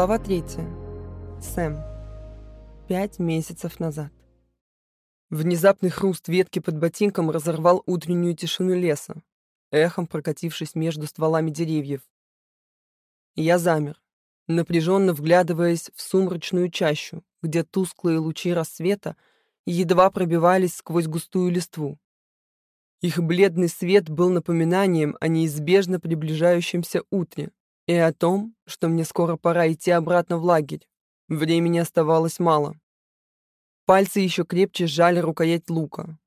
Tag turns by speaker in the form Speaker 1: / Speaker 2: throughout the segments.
Speaker 1: Глава третья. Сэм. Пять месяцев назад. Внезапный хруст ветки под ботинком разорвал утреннюю тишину леса, эхом прокатившись между стволами деревьев. Я замер, напряженно вглядываясь в сумрачную чащу, где тусклые лучи рассвета едва пробивались сквозь густую листву. Их бледный свет был напоминанием о неизбежно приближающемся утре и о том, что мне скоро пора идти обратно в лагерь. Времени оставалось мало. Пальцы еще крепче сжали рукоять лука.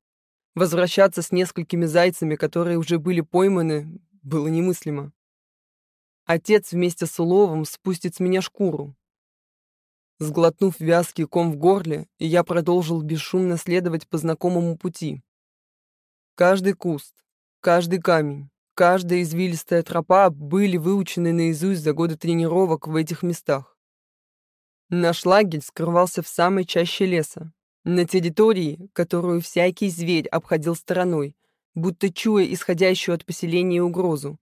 Speaker 1: Возвращаться с несколькими зайцами, которые уже были пойманы, было немыслимо. Отец вместе с уловом спустит с меня шкуру. Сглотнув вязкий ком в горле, я продолжил бесшумно следовать по знакомому пути. Каждый куст, каждый камень, каждая извилистая тропа были выучены наизусть за годы тренировок в этих местах. Наш лагерь скрывался в самой чаще леса, на территории, которую всякий зверь обходил стороной, будто чуя исходящую от поселения угрозу.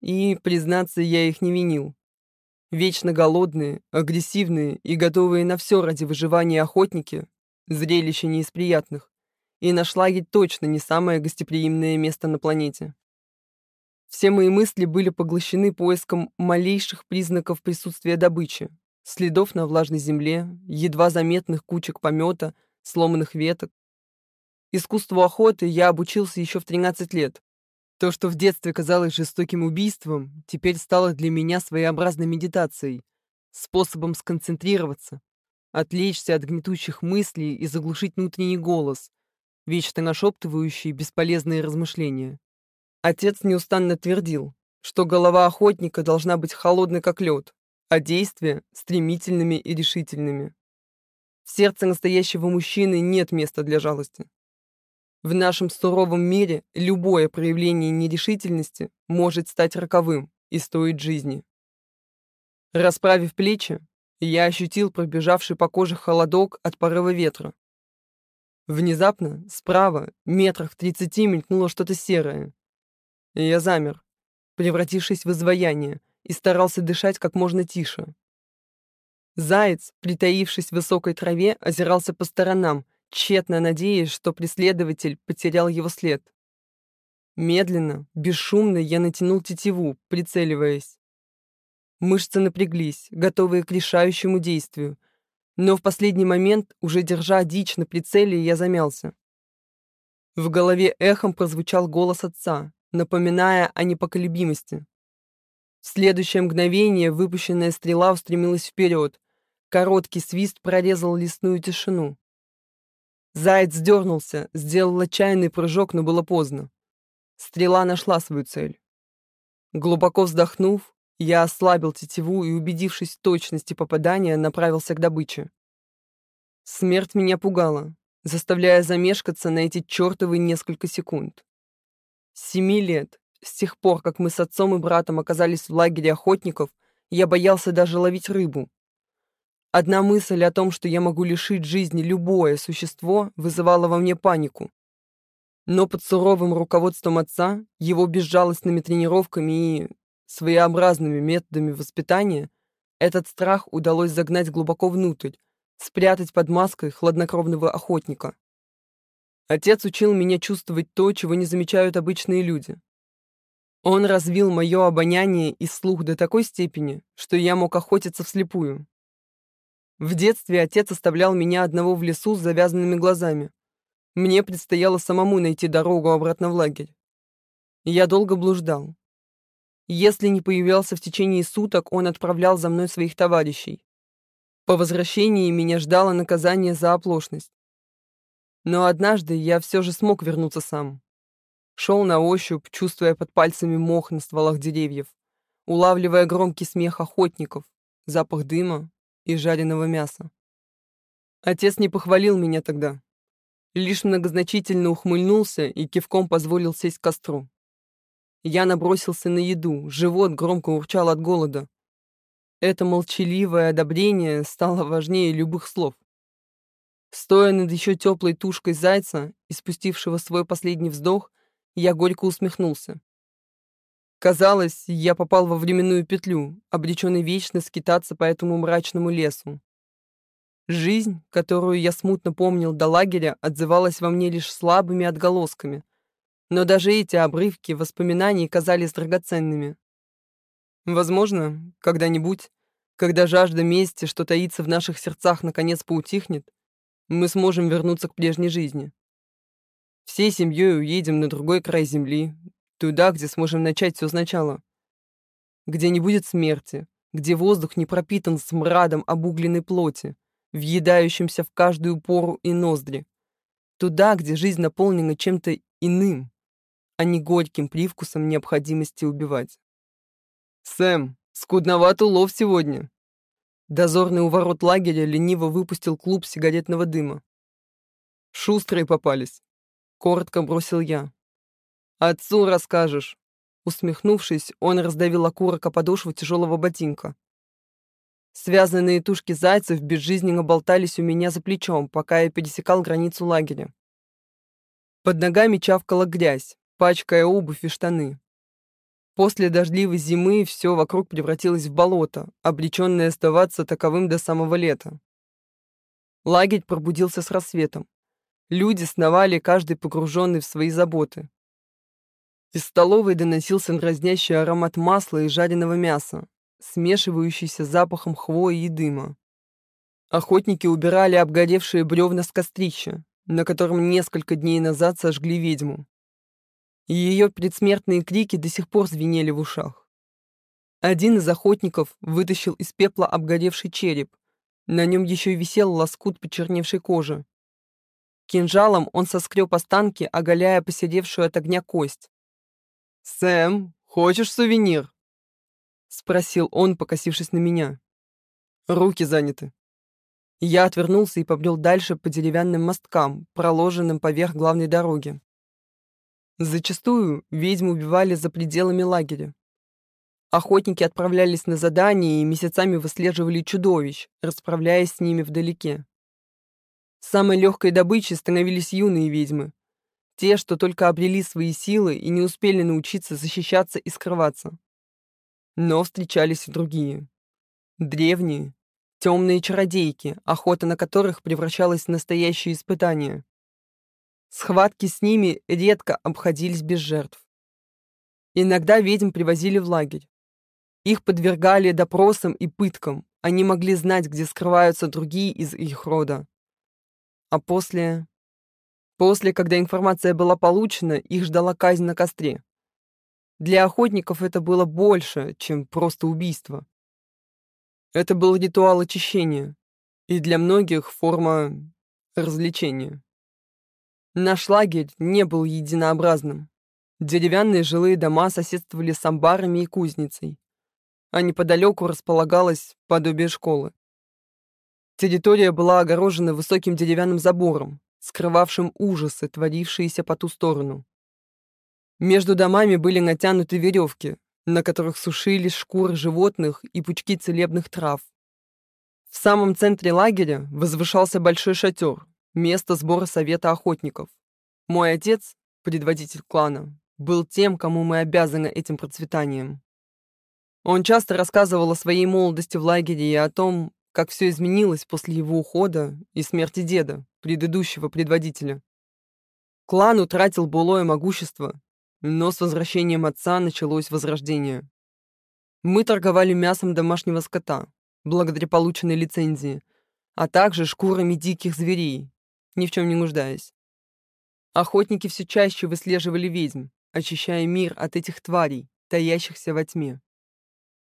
Speaker 1: И, признаться, я их не винил. Вечно голодные, агрессивные и готовые на все ради выживания охотники — зрелище не из приятных и наш лагерь точно не самое гостеприимное место на планете. Все мои мысли были поглощены поиском малейших признаков присутствия добычи, следов на влажной земле, едва заметных кучек помета, сломанных веток. Искусству охоты я обучился еще в 13 лет. То, что в детстве казалось жестоким убийством, теперь стало для меня своеобразной медитацией, способом сконцентрироваться, отвлечься от гнетущих мыслей и заглушить внутренний голос, вечно нашептывающий бесполезные размышления. Отец неустанно твердил, что голова охотника должна быть холодной, как лед, а действия — стремительными и решительными. В сердце настоящего мужчины нет места для жалости. В нашем суровом мире любое проявление нерешительности может стать роковым и стоить жизни. Расправив плечи, я ощутил пробежавший по коже холодок от порыва ветра, Внезапно, справа, метрах в тридцати мелькнуло что-то серое. И я замер, превратившись в изваяние, и старался дышать как можно тише. Заяц, притаившись в высокой траве, озирался по сторонам, тщетно надеясь, что преследователь потерял его след. Медленно, бесшумно я натянул тетиву, прицеливаясь. Мышцы напряглись, готовые к решающему действию — но в последний момент, уже держа дичь на прицеле, я замялся. В голове эхом прозвучал голос отца, напоминая о непоколебимости. В следующее мгновение выпущенная стрела устремилась вперед. Короткий свист прорезал лесную тишину. Заяц дернулся, сделал отчаянный прыжок, но было поздно. Стрела нашла свою цель. Глубоко вздохнув, я ослабил тетиву и, убедившись в точности попадания, направился к добыче. Смерть меня пугала, заставляя замешкаться на эти чертовы несколько секунд. Семи лет, с тех пор, как мы с отцом и братом оказались в лагере охотников, я боялся даже ловить рыбу. Одна мысль о том, что я могу лишить жизни любое существо, вызывала во мне панику. Но под суровым руководством отца, его безжалостными тренировками и Своеобразными методами воспитания этот страх удалось загнать глубоко внутрь, спрятать под маской хладнокровного охотника. Отец учил меня чувствовать то, чего не замечают обычные люди. Он развил мое обоняние и слух до такой степени, что я мог охотиться вслепую. В детстве отец оставлял меня одного в лесу с завязанными глазами. Мне предстояло самому найти дорогу обратно в лагерь. Я долго блуждал, если не появлялся в течение суток, он отправлял за мной своих товарищей. По возвращении меня ждало наказание за оплошность. Но однажды я все же смог вернуться сам. Шел на ощупь, чувствуя под пальцами мох на стволах деревьев, улавливая громкий смех охотников, запах дыма и жареного мяса. Отец не похвалил меня тогда. Лишь многозначительно ухмыльнулся и кивком позволил сесть к костру. Я набросился на еду, живот громко урчал от голода. Это молчаливое одобрение стало важнее любых слов. Стоя над еще теплой тушкой зайца, испустившего свой последний вздох, я горько усмехнулся. Казалось, я попал во временную петлю, обреченный вечно скитаться по этому мрачному лесу. Жизнь, которую я смутно помнил до лагеря, отзывалась во мне лишь слабыми отголосками. Но даже эти обрывки воспоминаний казались драгоценными. Возможно, когда-нибудь, когда жажда мести, что таится в наших сердцах, наконец поутихнет, мы сможем вернуться к прежней жизни. Всей семьей уедем на другой край земли, Туда, где сможем начать все сначала. Где не будет смерти, где воздух не пропитан смрадом обугленной плоти, въедающимся в каждую пору и ноздри. Туда, где жизнь наполнена чем-то иным, а не горьким привкусом необходимости убивать. «Сэм, скудноват улов сегодня!» Дозорный у ворот лагеря лениво выпустил клуб сигаретного дыма. «Шустрые попались», — коротко бросил я. «Отцу расскажешь». Усмехнувшись, он раздавил окурок о подошву тяжелого ботинка. Связанные тушки зайцев безжизненно болтались у меня за плечом, пока я пересекал границу лагеря. Под ногами чавкала грязь, пачкая обувь и штаны. После дождливой зимы все вокруг превратилось в болото, обреченное оставаться таковым до самого лета. Лагерь пробудился с рассветом. Люди сновали, каждый погруженный в свои заботы. Из столовой доносился дразнящий аромат масла и жареного мяса, смешивающийся с запахом хвои и дыма. Охотники убирали обгоревшие бревна с кострища, на котором несколько дней назад сожгли ведьму. И ее предсмертные крики до сих пор звенели в ушах. Один из охотников вытащил из пепла обгоревший череп. На нем еще висел лоскут почерневшей кожи. Кинжалом он соскреб останки, оголяя посидевшую от огня кость. «Сэм, хочешь сувенир?» — спросил он, покосившись на меня. Руки заняты. Я отвернулся и побрел дальше по деревянным мосткам, проложенным поверх главной дороги. Зачастую ведьму убивали за пределами лагеря. Охотники отправлялись на задания и месяцами выслеживали чудовищ, расправляясь с ними вдалеке. Самой легкой добычей становились юные ведьмы, те, что только обрели свои силы и не успели научиться защищаться и скрываться. Но встречались и другие. Древние, темные чародейки, охота на которых превращалась в настоящее испытание. Схватки с ними редко обходились без жертв. Иногда ведьм привозили в лагерь. Их подвергали допросам и пыткам, они могли знать, где скрываются другие из их рода. А после После, когда информация была получена, их ждала казнь на костре. Для охотников это было больше, чем просто убийство. Это был ритуал очищения, и для многих форма развлечения. Наш лагерь не был единообразным. Деревянные жилые дома соседствовали с амбарами и кузницей, а неподалеку располагалось подобие школы. Территория была огорожена высоким деревянным забором, скрывавшим ужасы, творившиеся по ту сторону. Между домами были натянуты веревки, на которых сушились шкуры животных и пучки целебных трав. В самом центре лагеря возвышался большой шатер, место сбора совета охотников. Мой отец, предводитель клана, был тем, кому мы обязаны этим процветанием. Он часто рассказывал о своей молодости в лагере и о том, как все изменилось после его ухода и смерти деда, предыдущего предводителя. Клан утратил былое могущество, но с возвращением отца началось возрождение. Мы торговали мясом домашнего скота, благодаря полученной лицензии, а также шкурами диких зверей, ни в чем не нуждаясь. Охотники все чаще выслеживали ведьм, очищая мир от этих тварей, таящихся во тьме.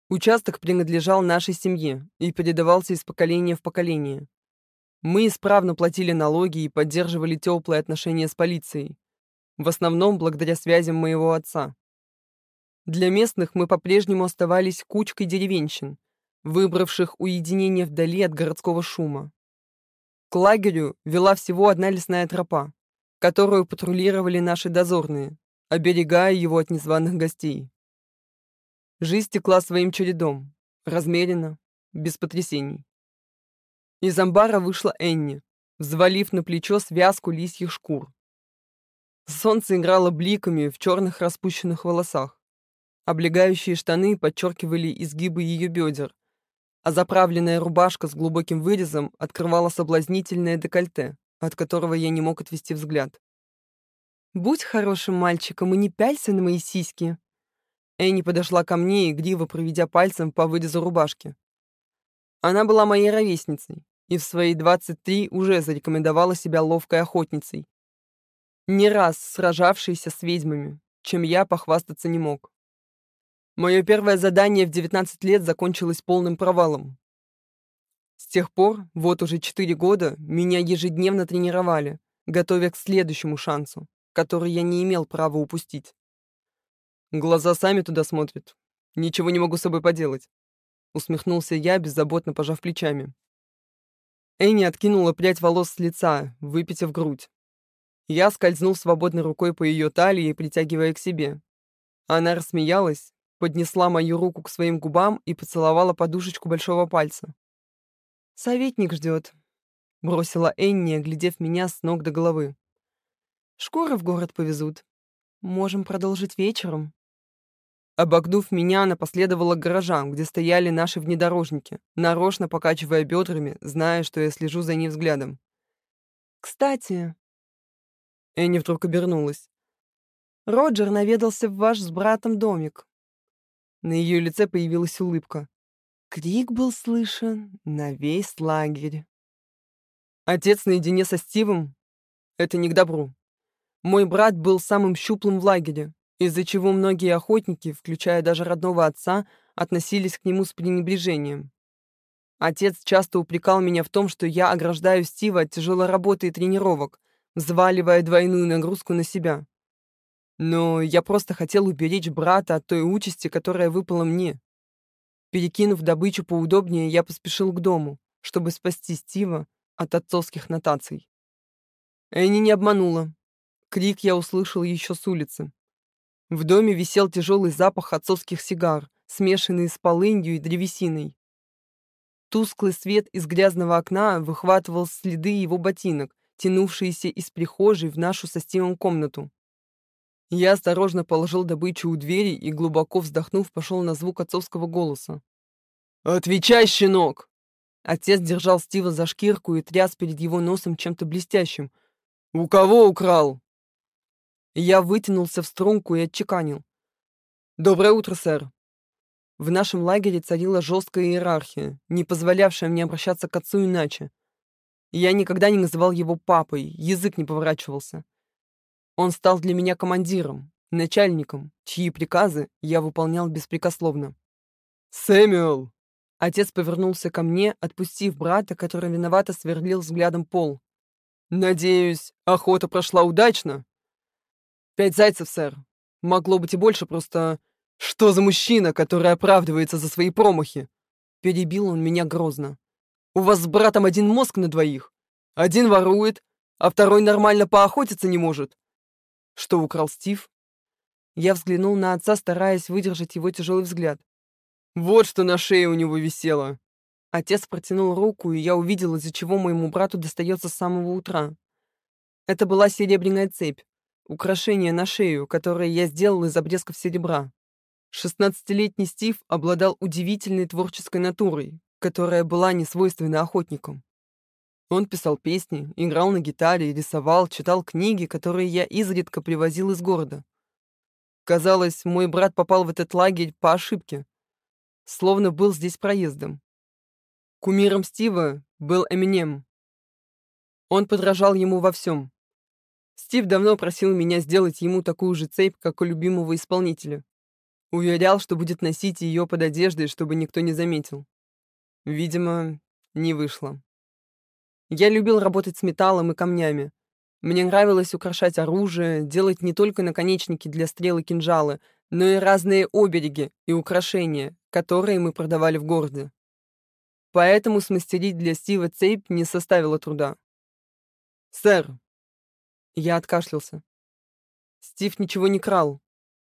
Speaker 1: Участок принадлежал нашей семье и передавался из поколения в поколение. Мы исправно платили налоги и поддерживали теплые отношения с полицией, в основном благодаря связям моего отца. Для местных мы по-прежнему оставались кучкой деревенщин, выбравших уединение вдали от городского шума. К лагерю вела всего одна лесная тропа, которую патрулировали наши дозорные, оберегая его от незваных гостей. Жизнь текла своим чередом, размеренно, без потрясений. Из амбара вышла Энни, взвалив на плечо связку лисьих шкур. Солнце играло бликами в черных распущенных волосах. Облегающие штаны подчеркивали изгибы ее бедер, а заправленная рубашка с глубоким вырезом открывала соблазнительное декольте, от которого я не мог отвести взгляд. «Будь хорошим мальчиком и не пялься на мои сиськи!» Энни подошла ко мне, игриво проведя пальцем по вырезу рубашки. Она была моей ровесницей и в свои 23 уже зарекомендовала себя ловкой охотницей. Не раз сражавшейся с ведьмами, чем я похвастаться не мог. Мое первое задание в 19 лет закончилось полным провалом. С тех пор, вот уже 4 года, меня ежедневно тренировали, готовя к следующему шансу, который я не имел права упустить. Глаза сами туда смотрят. Ничего не могу с собой поделать. Усмехнулся я, беззаботно пожав плечами. Энни откинула прядь волос с лица, выпитив грудь. Я скользнул свободной рукой по ее талии, притягивая к себе. Она рассмеялась, поднесла мою руку к своим губам и поцеловала подушечку большого пальца. «Советник ждет», — бросила Энни, глядев меня с ног до головы. «Шкуры в город повезут. Можем продолжить вечером». Обогнув меня, она последовала к гаражам, где стояли наши внедорожники, нарочно покачивая бедрами, зная, что я слежу за ней взглядом. «Кстати...» Энни вдруг обернулась. «Роджер наведался в ваш с братом домик. На ее лице появилась улыбка. Крик был слышен на весь лагерь. Отец наедине со Стивом — это не к добру. Мой брат был самым щуплым в лагере, из-за чего многие охотники, включая даже родного отца, относились к нему с пренебрежением. Отец часто упрекал меня в том, что я ограждаю Стива от тяжелой работы и тренировок, взваливая двойную нагрузку на себя. Но я просто хотел уберечь брата от той участи, которая выпала мне. Перекинув добычу поудобнее, я поспешил к дому, чтобы спасти Стива от отцовских нотаций. Энни не обманула. Крик я услышал еще с улицы. В доме висел тяжелый запах отцовских сигар, смешанный с полынью и древесиной. Тусклый свет из грязного окна выхватывал следы его ботинок, тянувшиеся из прихожей в нашу со Стивом комнату. Я осторожно положил добычу у двери и, глубоко вздохнув, пошел на звук отцовского голоса. «Отвечай, щенок!» Отец держал Стива за шкирку и тряс перед его носом чем-то блестящим. «У кого украл?» Я вытянулся в струнку и отчеканил. «Доброе утро, сэр!» В нашем лагере царила жесткая иерархия, не позволявшая мне обращаться к отцу иначе. Я никогда не называл его папой, язык не поворачивался. Он стал для меня командиром, начальником, чьи приказы я выполнял беспрекословно. «Сэмюэл!» Отец повернулся ко мне, отпустив брата, который виновато сверлил взглядом пол. «Надеюсь, охота прошла удачно?» «Пять зайцев, сэр. Могло быть и больше, просто... Что за мужчина, который оправдывается за свои промахи?» Перебил он меня грозно. «У вас с братом один мозг на двоих. Один ворует, а второй нормально поохотиться не может. Что украл Стив? Я взглянул на отца, стараясь выдержать его тяжелый взгляд. Вот что на шее у него висело. Отец протянул руку, и я увидел, из-за чего моему брату достается с самого утра. Это была серебряная цепь, украшение на шею, которое я сделал из обрезков серебра. Шестнадцатилетний Стив обладал удивительной творческой натурой, которая была не свойственна охотникам. Он писал песни, играл на гитаре, рисовал, читал книги, которые я изредка привозил из города. Казалось, мой брат попал в этот лагерь по ошибке, словно был здесь проездом. Кумиром Стива был Эминем. Он подражал ему во всем. Стив давно просил меня сделать ему такую же цепь, как у любимого исполнителя. Уверял, что будет носить ее под одеждой, чтобы никто не заметил. Видимо, не вышло. Я любил работать с металлом и камнями. Мне нравилось украшать оружие, делать не только наконечники для стрел и кинжалы, но и разные обереги и украшения, которые мы продавали в городе. Поэтому смастерить для Стива цепь не составило труда. «Сэр!» Я откашлялся. Стив ничего не крал.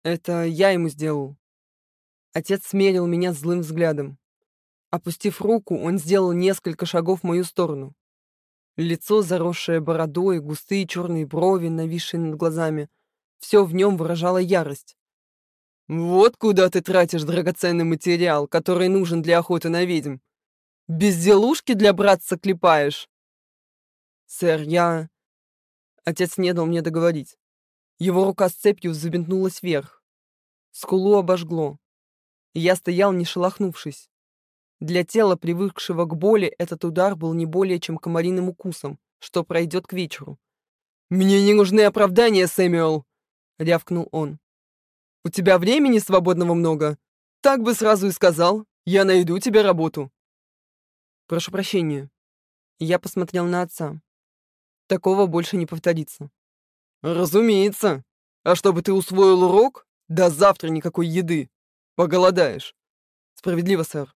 Speaker 1: Это я ему сделал. Отец смерил меня злым взглядом. Опустив руку, он сделал несколько шагов в мою сторону. Лицо, заросшее бородой, густые черные брови, нависшие над глазами. Все в нем выражало ярость. Вот куда ты тратишь драгоценный материал, который нужен для охоты на ведьм. Безделушки для братца клепаешь? Сэр, я... Отец не дал мне договорить. Его рука с цепью забинтнулась вверх. Скулу обожгло. Я стоял, не шелохнувшись. Для тела, привыкшего к боли, этот удар был не более чем комариным укусом, что пройдет к вечеру. «Мне не нужны оправдания, Сэмюэл!» — рявкнул он. «У тебя времени свободного много? Так бы сразу и сказал. Я найду тебе работу». «Прошу прощения». Я посмотрел на отца. Такого больше не повторится. «Разумеется. А чтобы ты усвоил урок, до завтра никакой еды. Поголодаешь». «Справедливо, сэр».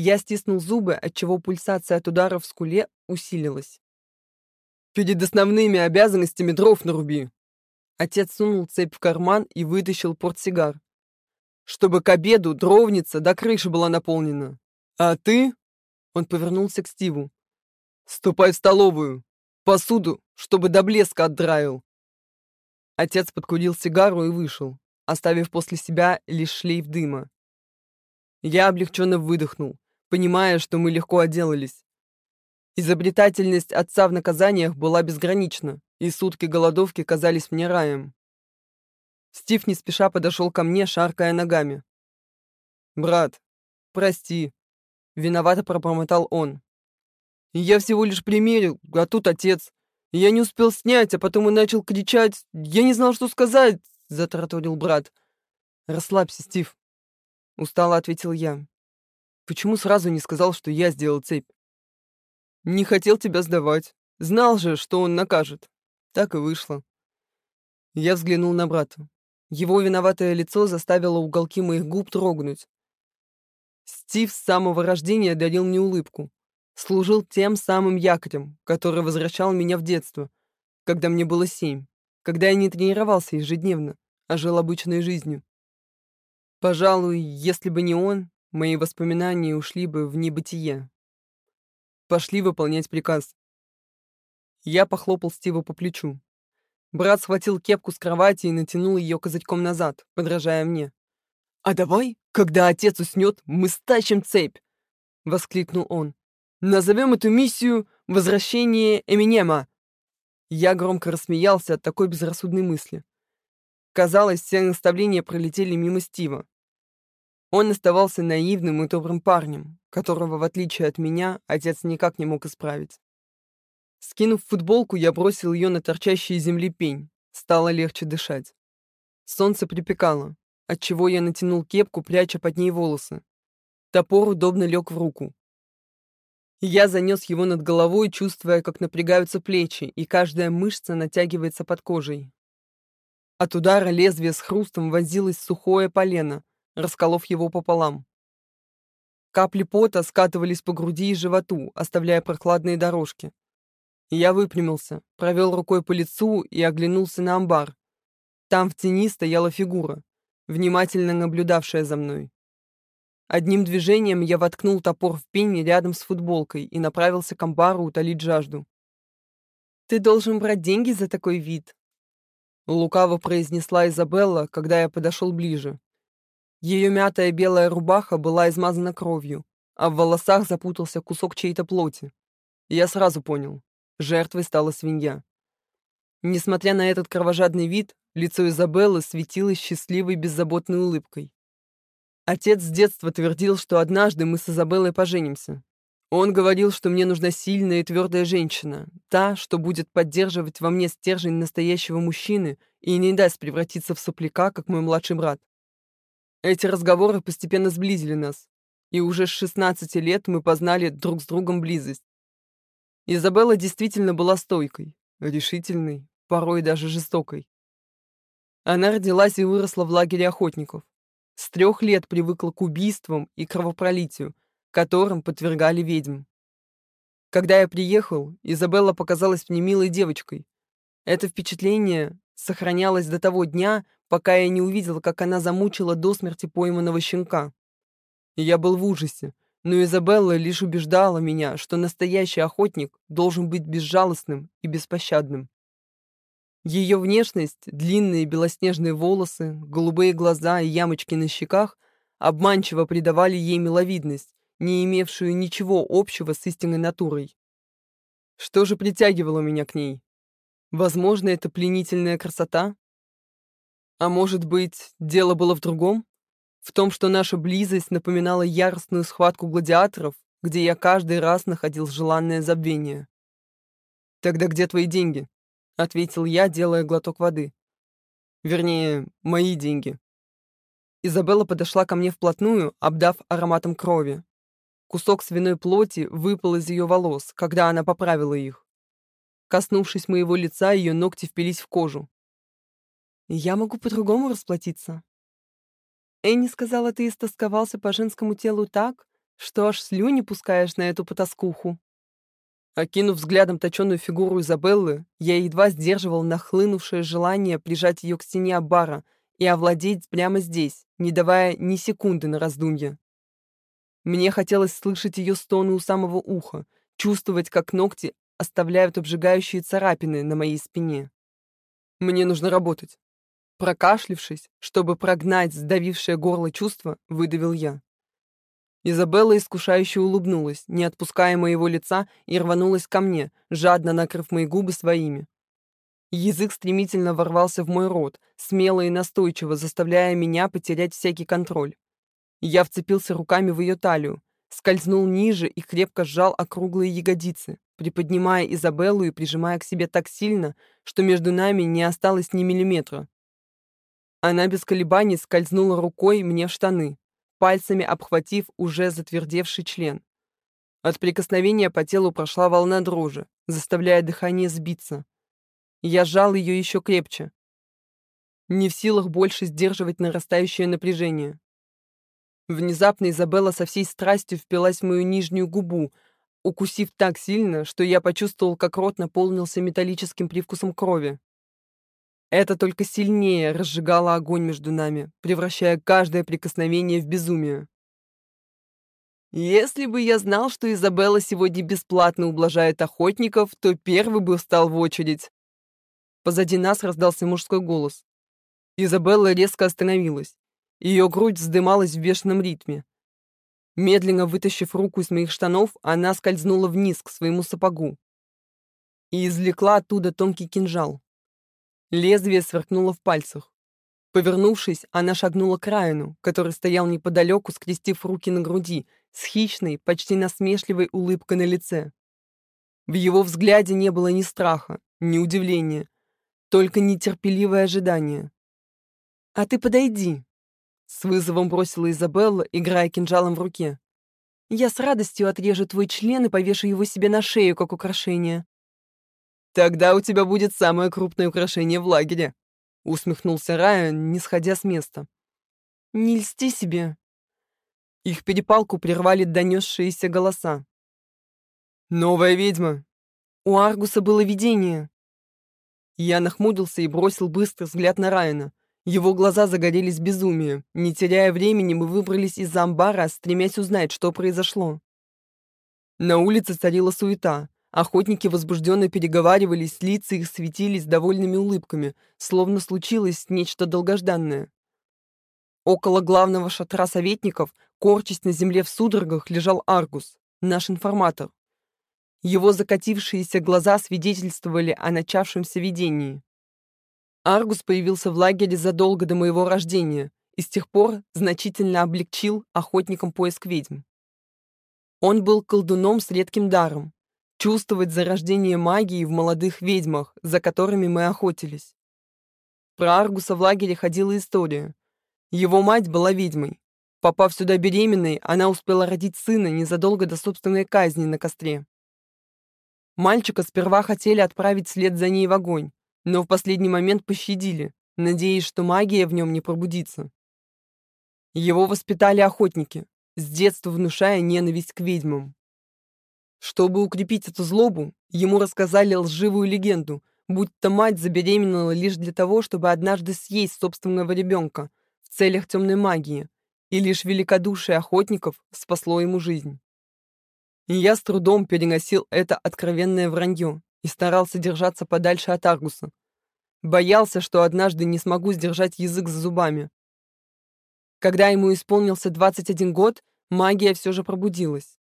Speaker 1: Я стиснул зубы, отчего пульсация от удара в скуле усилилась. «Перед основными обязанностями дров наруби!» Отец сунул цепь в карман и вытащил портсигар. «Чтобы к обеду дровница до крыши была наполнена. А ты...» Он повернулся к Стиву. «Ступай в столовую. Посуду, чтобы до блеска отдраил». Отец подкурил сигару и вышел, оставив после себя лишь шлейф дыма. Я облегченно выдохнул, понимая, что мы легко отделались. Изобретательность отца в наказаниях была безгранична, и сутки голодовки казались мне раем. Стив не спеша подошел ко мне, шаркая ногами. «Брат, прости», — виновато пробормотал он. «Я всего лишь примерил, а тут отец. Я не успел снять, а потом он начал кричать. Я не знал, что сказать», — затраторил брат. «Расслабься, Стив», Устало ответил я. Почему сразу не сказал, что я сделал цепь? Не хотел тебя сдавать. Знал же, что он накажет. Так и вышло. Я взглянул на брата. Его виноватое лицо заставило уголки моих губ трогнуть. Стив с самого рождения дарил мне улыбку. Служил тем самым якорем, который возвращал меня в детство, когда мне было семь, когда я не тренировался ежедневно, а жил обычной жизнью. Пожалуй, если бы не он, мои воспоминания ушли бы в небытие. Пошли выполнять приказ. Я похлопал Стива по плечу. Брат схватил кепку с кровати и натянул ее козырьком назад, подражая мне. «А давай, когда отец уснет, мы стащим цепь!» — воскликнул он. «Назовем эту миссию «Возвращение Эминема». Я громко рассмеялся от такой безрассудной мысли. Казалось, все наставления пролетели мимо Стива. Он оставался наивным и добрым парнем, которого, в отличие от меня, отец никак не мог исправить. Скинув футболку, я бросил ее на торчащий из земли пень. Стало легче дышать. Солнце припекало, отчего я натянул кепку, пряча под ней волосы. Топор удобно лег в руку. Я занес его над головой, чувствуя, как напрягаются плечи, и каждая мышца натягивается под кожей. От удара лезвие с хрустом вонзилось в сухое полено, расколов его пополам. Капли пота скатывались по груди и животу, оставляя прохладные дорожки. Я выпрямился, провел рукой по лицу и оглянулся на амбар. Там в тени стояла фигура, внимательно наблюдавшая за мной. Одним движением я воткнул топор в пень рядом с футболкой и направился к амбару утолить жажду. «Ты должен брать деньги за такой вид», Лукаво произнесла Изабелла, когда я подошел ближе. Ее мятая белая рубаха была измазана кровью, а в волосах запутался кусок чьей-то плоти. я сразу понял, жертвой стала свинья. Несмотря на этот кровожадный вид, лицо Изабеллы светилось счастливой беззаботной улыбкой. Отец с детства твердил, что однажды мы с Изабеллой поженимся, он говорил, что мне нужна сильная и твердая женщина, та, что будет поддерживать во мне стержень настоящего мужчины и не даст превратиться в сопляка, как мой младший брат. Эти разговоры постепенно сблизили нас, и уже с 16 лет мы познали друг с другом близость. Изабелла действительно была стойкой, решительной, порой даже жестокой. Она родилась и выросла в лагере охотников. С трех лет привыкла к убийствам и кровопролитию, которым подвергали ведьм. Когда я приехал, Изабелла показалась мне милой девочкой. Это впечатление сохранялось до того дня, пока я не увидел, как она замучила до смерти пойманного щенка. Я был в ужасе, но Изабелла лишь убеждала меня, что настоящий охотник должен быть безжалостным и беспощадным. Ее внешность, длинные белоснежные волосы, голубые глаза и ямочки на щеках обманчиво придавали ей миловидность, не имевшую ничего общего с истинной натурой. Что же притягивало меня к ней? Возможно, это пленительная красота? А может быть, дело было в другом? В том, что наша близость напоминала яростную схватку гладиаторов, где я каждый раз находил желанное забвение. «Тогда где твои деньги?» — ответил я, делая глоток воды. Вернее, мои деньги. Изабелла подошла ко мне вплотную, обдав ароматом крови. Кусок свиной плоти выпал из ее волос, когда она поправила их. Коснувшись моего лица, ее ногти впились в кожу. «Я могу по-другому расплатиться». Энни сказала, ты истосковался по женскому телу так, что аж слюни пускаешь на эту потаскуху. Окинув взглядом точенную фигуру Изабеллы, я едва сдерживал нахлынувшее желание прижать ее к стене бара и овладеть прямо здесь, не давая ни секунды на раздумье. Мне хотелось слышать ее стоны у самого уха, чувствовать, как ногти оставляют обжигающие царапины на моей спине. Мне нужно работать. Прокашлившись, чтобы прогнать сдавившее горло чувство, выдавил я. Изабелла искушающе улыбнулась, не отпуская моего лица, и рванулась ко мне, жадно накрыв мои губы своими. Язык стремительно ворвался в мой рот, смело и настойчиво, заставляя меня потерять всякий контроль. Я вцепился руками в ее талию, скользнул ниже и крепко сжал округлые ягодицы, приподнимая Изабеллу и прижимая к себе так сильно, что между нами не осталось ни миллиметра. Она без колебаний скользнула рукой мне в штаны, пальцами обхватив уже затвердевший член. От прикосновения по телу прошла волна дрожи, заставляя дыхание сбиться. Я сжал ее еще крепче. Не в силах больше сдерживать нарастающее напряжение. Внезапно Изабелла со всей страстью впилась в мою нижнюю губу, укусив так сильно, что я почувствовал, как рот наполнился металлическим привкусом крови. Это только сильнее разжигало огонь между нами, превращая каждое прикосновение в безумие. Если бы я знал, что Изабелла сегодня бесплатно ублажает охотников, то первый бы встал в очередь. Позади нас раздался мужской голос. Изабелла резко остановилась. Ее грудь вздымалась в бешеном ритме. Медленно вытащив руку из моих штанов, она скользнула вниз к своему сапогу и извлекла оттуда тонкий кинжал. Лезвие сверкнуло в пальцах. Повернувшись, она шагнула к Райану, который стоял неподалеку, скрестив руки на груди, с хищной, почти насмешливой улыбкой на лице. В его взгляде не было ни страха, ни удивления, только нетерпеливое ожидание. «А ты подойди», — с вызовом бросила Изабелла, играя кинжалом в руке. «Я с радостью отрежу твой член и повешу его себе на шею, как украшение. «Тогда у тебя будет самое крупное украшение в лагере», — усмехнулся Райан, не сходя с места. «Не льсти себе». Их перепалку прервали донесшиеся голоса. «Новая ведьма!» У Аргуса было видение. Я нахмурился и бросил быстрый взгляд на Райана. Его глаза загорелись безумием. Не теряя времени, мы выбрались из амбара, стремясь узнать, что произошло. На улице царила суета. Охотники возбужденно переговаривались, лица их светились довольными улыбками, словно случилось нечто долгожданное. Около главного шатра советников, корчась на земле в судорогах, лежал Аргус, наш информатор. Его закатившиеся глаза свидетельствовали о начавшемся видении. Аргус появился в лагере задолго до моего рождения и с тех пор значительно облегчил охотникам поиск ведьм. Он был колдуном с редким даром, чувствовать зарождение магии в молодых ведьмах, за которыми мы охотились. Про Аргуса в лагере ходила история. Его мать была ведьмой. Попав сюда беременной, она успела родить сына незадолго до собственной казни на костре. Мальчика сперва хотели отправить вслед за ней в огонь, но в последний момент пощадили, надеясь, что магия в нем не пробудится. Его воспитали охотники, с детства внушая ненависть к ведьмам. Чтобы укрепить эту злобу, ему рассказали лживую легенду, будто мать забеременела лишь для того, чтобы однажды съесть собственного ребенка в целях темной магии, и лишь великодушие охотников спасло ему жизнь. И я с трудом переносил это откровенное вранье и старался держаться подальше от Аргуса. Боялся, что однажды не смогу сдержать язык за зубами. Когда ему исполнился 21 год, магия все же пробудилась.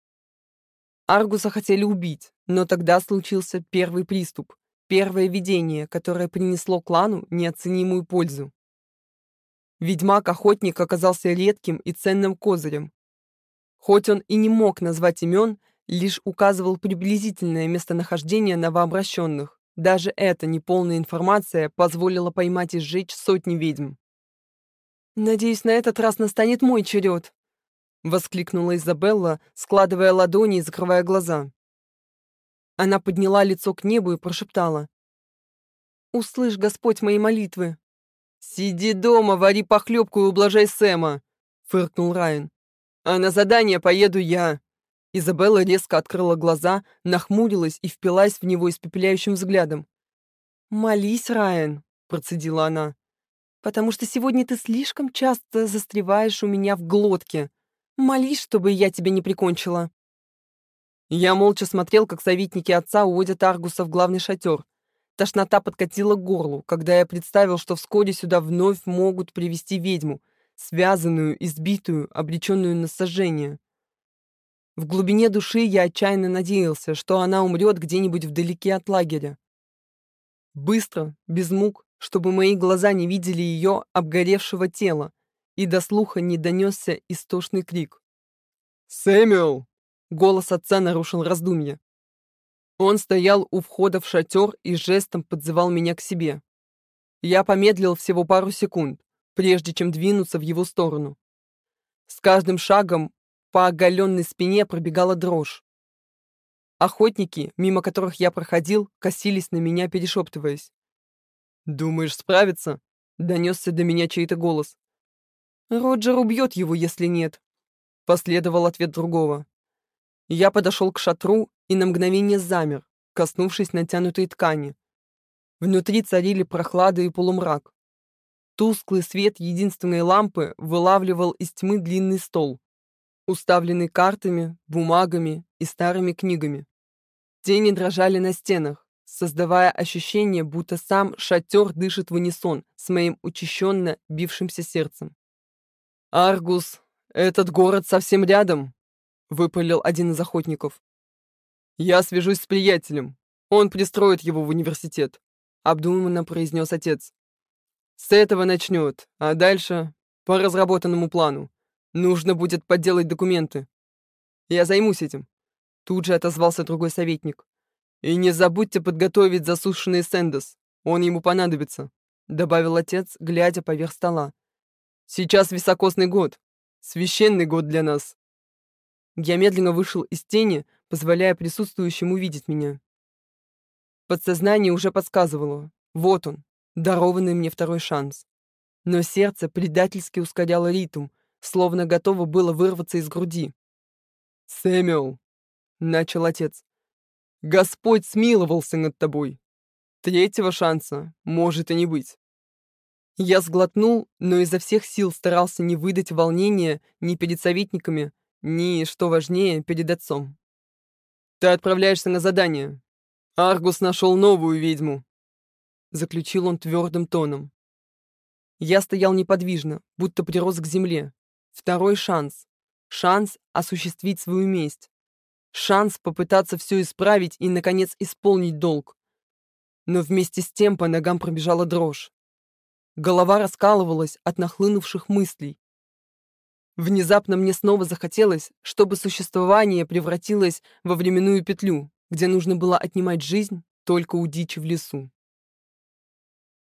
Speaker 1: Аргуса хотели убить, но тогда случился первый приступ, первое видение, которое принесло клану неоценимую пользу. Ведьмак-охотник оказался редким и ценным козырем. Хоть он и не мог назвать имен, лишь указывал приблизительное местонахождение новообращенных. Даже эта неполная информация позволила поймать и сжечь сотни ведьм. «Надеюсь, на этот раз настанет мой черед», — воскликнула Изабелла, складывая ладони и закрывая глаза. Она подняла лицо к небу и прошептала. «Услышь, Господь, мои молитвы!» «Сиди дома, вари похлебку и ублажай Сэма!» — фыркнул Райан. «А на задание поеду я!» Изабелла резко открыла глаза, нахмурилась и впилась в него испепеляющим взглядом. «Молись, Райан», — процедила она, «потому что сегодня ты слишком часто застреваешь у меня в глотке. Молись, чтобы я тебя не прикончила». Я молча смотрел, как советники отца уводят Аргуса в главный шатер. Тошнота подкатила к горлу, когда я представил, что вскоре сюда вновь могут привести ведьму, связанную, избитую, обреченную на сожжение. В глубине души я отчаянно надеялся, что она умрет где-нибудь вдалеке от лагеря. Быстро, без мук, чтобы мои глаза не видели ее обгоревшего тела, и до слуха не донесся истошный крик. «Сэмюэл!» — голос отца нарушил раздумье. Он стоял у входа в шатер и жестом подзывал меня к себе. Я помедлил всего пару секунд, прежде чем двинуться в его сторону. С каждым шагом по оголенной спине пробегала дрожь. Охотники, мимо которых я проходил, косились на меня, перешептываясь. «Думаешь, справиться?» — донесся до меня чей-то голос. «Роджер убьет его, если нет», — последовал ответ другого. Я подошел к шатру и на мгновение замер, коснувшись натянутой ткани. Внутри царили прохлада и полумрак. Тусклый свет единственной лампы вылавливал из тьмы длинный стол, уставленный картами, бумагами и старыми книгами. Тени дрожали на стенах, создавая ощущение, будто сам шатер дышит в унисон с моим учащенно бившимся сердцем. «Аргус, этот город совсем рядом», — выпалил один из охотников. «Я свяжусь с приятелем. Он пристроит его в университет», — обдуманно произнес отец. «С этого начнет, а дальше по разработанному плану. Нужно будет подделать документы. Я займусь этим. Тут же отозвался другой советник. И не забудьте подготовить засушенный сэндос. Он ему понадобится, добавил отец, глядя поверх стола. Сейчас високосный год. Священный год для нас. Я медленно вышел из тени, позволяя присутствующим увидеть меня. Подсознание уже подсказывало. Вот он, дарованный мне второй шанс. Но сердце предательски ускоряло ритм, словно готово было вырваться из груди. «Сэмюэл», — начал отец, — «Господь смиловался над тобой. Третьего шанса может и не быть». Я сглотнул, но изо всех сил старался не выдать волнения ни перед советниками, ни, что важнее, перед отцом. «Ты отправляешься на задание. Аргус нашел новую ведьму», — заключил он твердым тоном. Я стоял неподвижно, будто прирос к земле, Второй шанс. Шанс осуществить свою месть. Шанс попытаться все исправить и, наконец, исполнить долг. Но вместе с тем по ногам пробежала дрожь. Голова раскалывалась от нахлынувших мыслей. Внезапно мне снова захотелось, чтобы существование превратилось во временную петлю, где нужно было отнимать жизнь только у дичи в лесу.